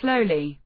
slowly.